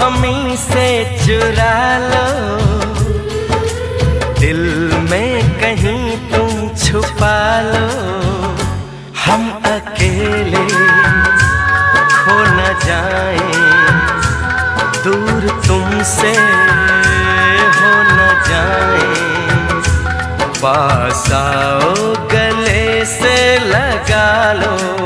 हमी से चुरा लो। दिल में कहीं तुम छुपा लो। हम अकेले हो न जाए। दूर तुमसे हो न जाए। पास आओ गले से लगा लो।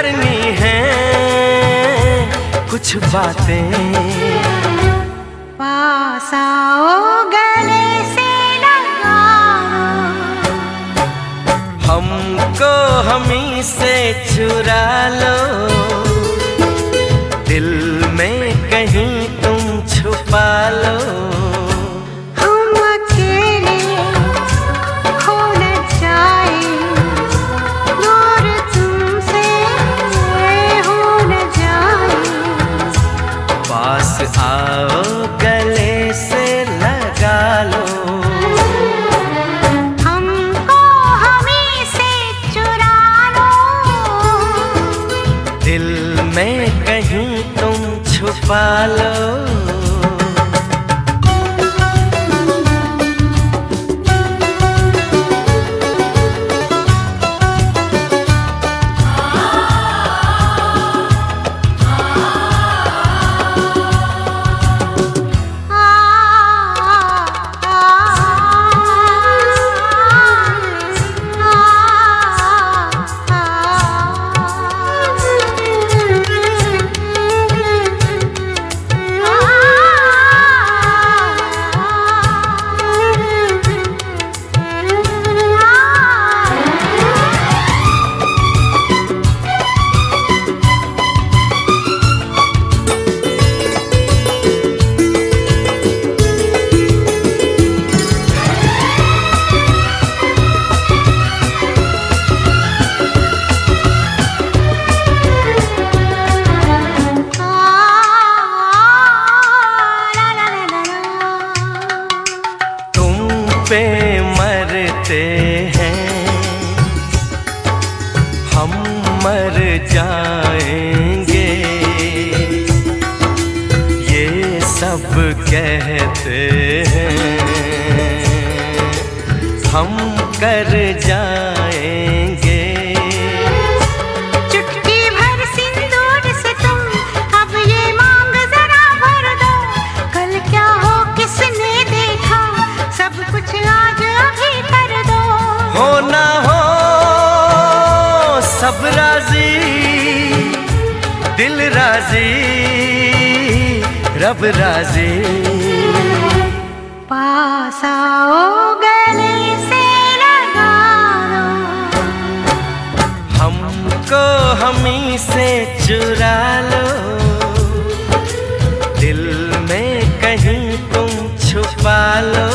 करनी है कुछ बातें। पासाओ गले से लगा हमको हमी से चुरा लो। मर जाएँगे। ये सब कहते हैं हम कर जाएँगे दिल राज़ी रब राज़ी। पास आओ गले से लगा लो हमको हमी से चुरा लो। दिल में कहीं तुम छुपा लो।